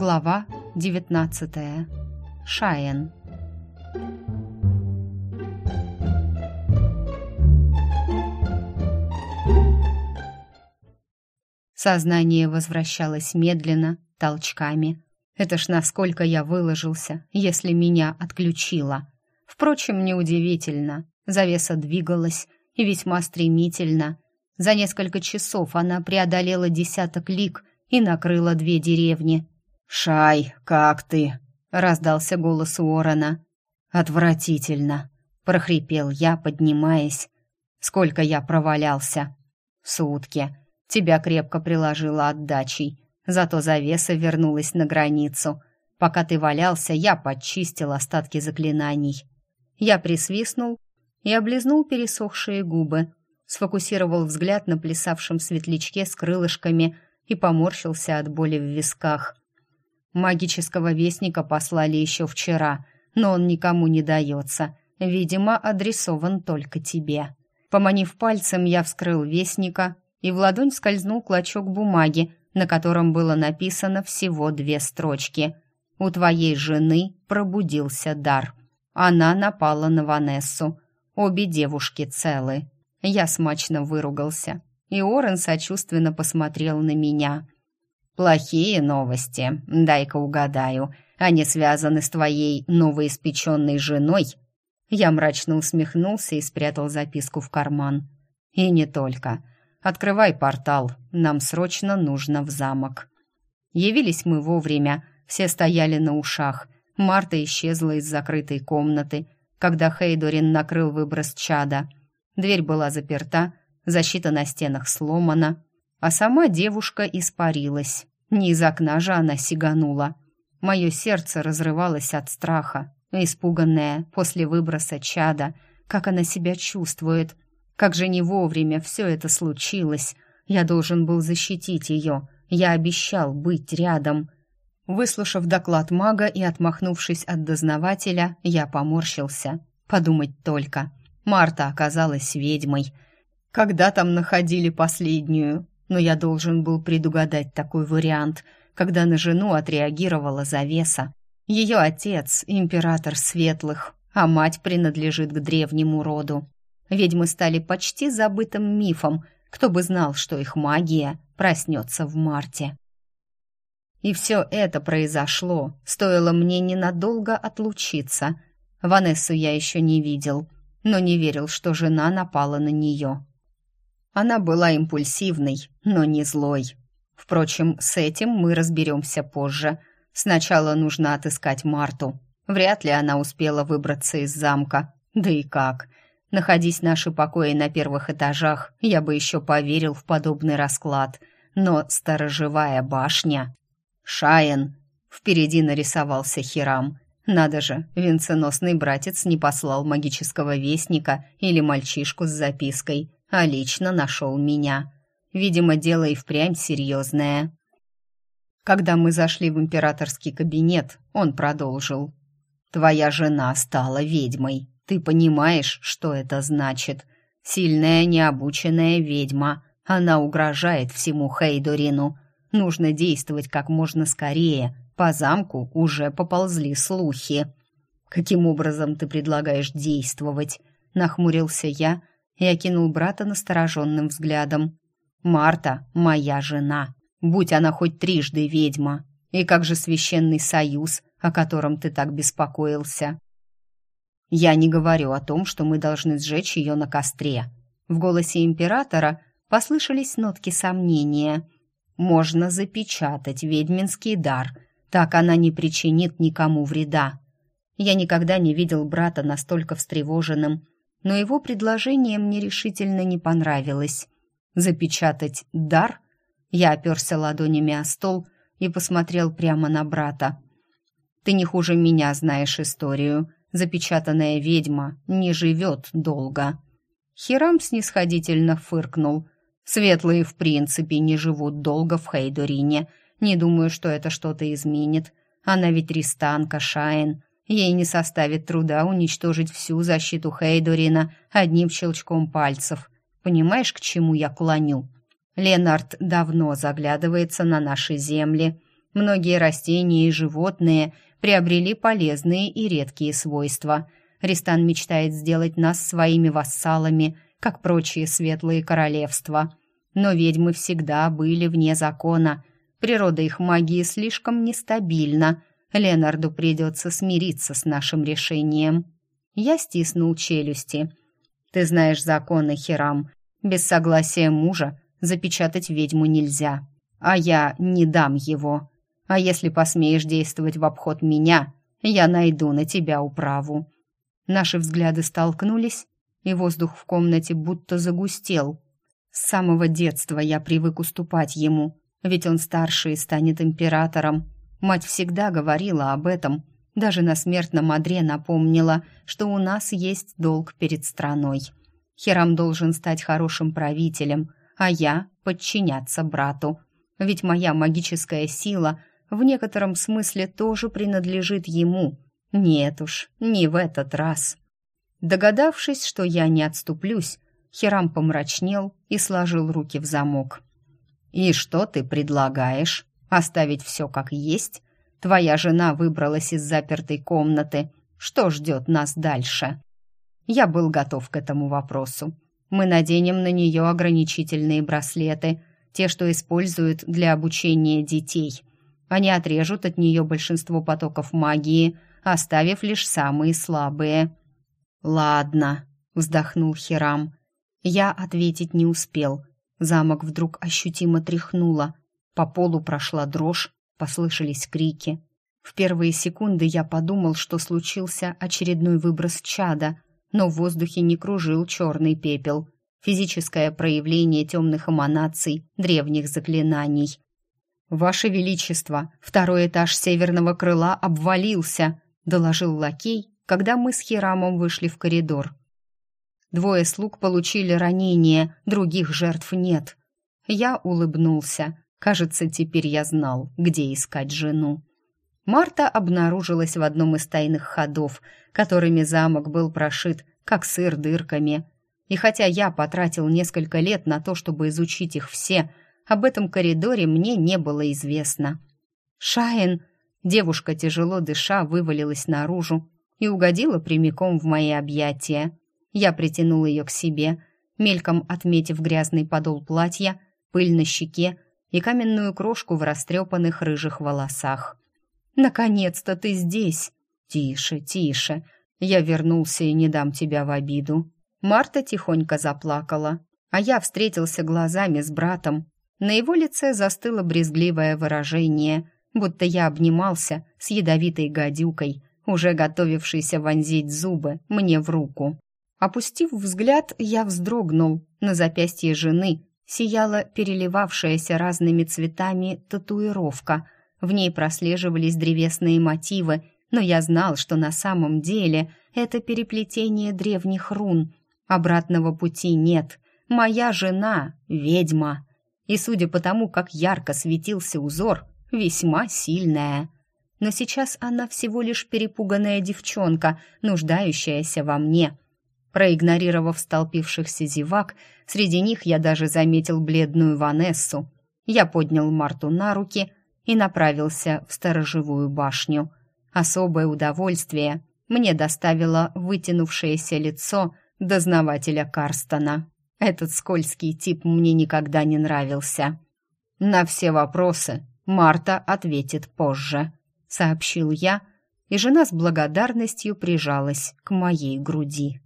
Глава 19. Шаен. Сознание возвращалось медленно, толчками. Это ж насколько я выложился, если меня отключило. Впрочем, неудивительно. Завеса двигалась и весьма стремительно. За несколько часов она преодолела десяток лиг и накрыла две деревни. «Шай, как ты?» — раздался голос Уоррена. «Отвратительно», — прохрипел я, поднимаясь. «Сколько я провалялся?» «Сутки. Тебя крепко приложила отдачей. Зато завеса вернулась на границу. Пока ты валялся, я подчистил остатки заклинаний». Я присвистнул и облизнул пересохшие губы, сфокусировал взгляд на плясавшем светлячке с крылышками и поморщился от боли в висках. Магического вестника послали еще вчера, но он никому не дается. Видимо, адресован только тебе. Поманив пальцем, я вскрыл вестника, и в ладонь скользнул клочок бумаги, на котором было написано всего две строчки. «У твоей жены пробудился дар». Она напала на Ванессу. Обе девушки целы. Я смачно выругался, и Орен сочувственно посмотрел на меня. «Плохие новости, дай-ка угадаю. Они связаны с твоей новоиспеченной женой?» Я мрачно усмехнулся и спрятал записку в карман. «И не только. Открывай портал, нам срочно нужно в замок». Явились мы вовремя, все стояли на ушах. Марта исчезла из закрытой комнаты, когда Хейдорин накрыл выброс чада — Дверь была заперта, защита на стенах сломана, а сама девушка испарилась. Не из окна же она сиганула. Мое сердце разрывалось от страха, испуганное после выброса чада, как она себя чувствует. Как же не вовремя все это случилось. Я должен был защитить ее. Я обещал быть рядом. Выслушав доклад мага и отмахнувшись от дознавателя, я поморщился. Подумать только. Марта оказалась ведьмой. Когда там находили последнюю? Но я должен был предугадать такой вариант, когда на жену отреагировала завеса. Ее отец — император светлых, а мать принадлежит к древнему роду. Ведьмы стали почти забытым мифом, кто бы знал, что их магия проснется в марте. И все это произошло, стоило мне ненадолго отлучиться. Ванессу я еще не видел — но не верил, что жена напала на нее. Она была импульсивной, но не злой. Впрочем, с этим мы разберемся позже. Сначала нужно отыскать Марту. Вряд ли она успела выбраться из замка. Да и как? Находись наши покои на первых этажах, я бы еще поверил в подобный расклад. Но сторожевая башня... Шаен... Впереди нарисовался Хирам. Надо же, венценосный братец не послал магического вестника или мальчишку с запиской, а лично нашел меня. Видимо, дело и впрямь серьезное. Когда мы зашли в императорский кабинет, он продолжил. «Твоя жена стала ведьмой. Ты понимаешь, что это значит? Сильная, необученная ведьма. Она угрожает всему Хейдорину. Нужно действовать как можно скорее, по замку уже поползли слухи. «Каким образом ты предлагаешь действовать?» — нахмурился я и окинул брата настороженным взглядом. «Марта — моя жена, будь она хоть трижды ведьма. И как же священный союз, о котором ты так беспокоился?» «Я не говорю о том, что мы должны сжечь ее на костре». В голосе императора послышались нотки сомнения. «Можно запечатать ведьминский дар», так она не причинит никому вреда. Я никогда не видел брата настолько встревоженным, но его предложение мне решительно не понравилось. Запечатать дар? Я оперся ладонями о стол и посмотрел прямо на брата. Ты не хуже меня знаешь историю. Запечатанная ведьма не живет долго. Хирам снисходительно фыркнул. Светлые в принципе не живут долго в Хейдорине — не думаю, что это что-то изменит. Она ведь ристанка, Шайн. Ей не составит труда уничтожить всю защиту Хейдорина одним щелчком пальцев. Понимаешь, к чему я клоню? Ленард давно заглядывается на наши земли. Многие растения и животные приобрели полезные и редкие свойства. Ристан мечтает сделать нас своими вассалами, как прочие светлые королевства. Но ведьмы всегда были вне закона. Природа их магии слишком нестабильна. Ленарду придется смириться с нашим решением. Я стиснул челюсти. Ты знаешь законы, Хирам. Без согласия мужа запечатать ведьму нельзя. А я не дам его. А если посмеешь действовать в обход меня, я найду на тебя управу». Наши взгляды столкнулись, и воздух в комнате будто загустел. С самого детства я привык уступать ему, ведь он старше и станет императором. Мать всегда говорила об этом, даже на смертном одре напомнила, что у нас есть долг перед страной. Херам должен стать хорошим правителем, а я подчиняться брату. Ведь моя магическая сила в некотором смысле тоже принадлежит ему. Нет уж, не в этот раз. Догадавшись, что я не отступлюсь, Хирам помрачнел и сложил руки в замок. «И что ты предлагаешь? Оставить все как есть? Твоя жена выбралась из запертой комнаты. Что ждет нас дальше?» Я был готов к этому вопросу. Мы наденем на нее ограничительные браслеты, те, что используют для обучения детей. Они отрежут от нее большинство потоков магии, оставив лишь самые слабые. «Ладно», — вздохнул Хирам. Я ответить не успел. Замок вдруг ощутимо тряхнуло. По полу прошла дрожь, послышались крики. В первые секунды я подумал, что случился очередной выброс чада, но в воздухе не кружил черный пепел. Физическое проявление темных эманаций, древних заклинаний. «Ваше Величество, второй этаж северного крыла обвалился», — доложил лакей, когда мы с Хирамом вышли в коридор. Двое слуг получили ранения, других жертв нет. Я улыбнулся. Кажется, теперь я знал, где искать жену. Марта обнаружилась в одном из тайных ходов, которыми замок был прошит, как сыр дырками. И хотя я потратил несколько лет на то, чтобы изучить их все, об этом коридоре мне не было известно. «Шаин!» Девушка, тяжело дыша, вывалилась наружу и угодила прямиком в мои объятия. Я притянул ее к себе, мельком отметив грязный подол платья, пыль на щеке и каменную крошку в растрепанных рыжих волосах. «Наконец-то ты здесь!» «Тише, тише! Я вернулся и не дам тебя в обиду!» Марта тихонько заплакала, а я встретился глазами с братом, на его лице застыло брезгливое выражение, будто я обнимался с ядовитой гадюкой, уже готовившейся вонзить зубы мне в руку. Опустив взгляд, я вздрогнул. На запястье жены сияла переливавшаяся разными цветами татуировка. В ней прослеживались древесные мотивы, но я знал, что на самом деле это переплетение древних рун. Обратного пути нет. Моя жена — ведьма и, судя по тому, как ярко светился узор, весьма сильная. Но сейчас она всего лишь перепуганная девчонка, нуждающаяся во мне. Проигнорировав столпившихся зевак, среди них я даже заметил бледную Ванессу. Я поднял Марту на руки и направился в сторожевую башню. Особое удовольствие мне доставило вытянувшееся лицо дознавателя Карстона. Этот скользкий тип мне никогда не нравился. На все вопросы Марта ответит позже, сообщил я, и жена с благодарностью прижалась к моей груди.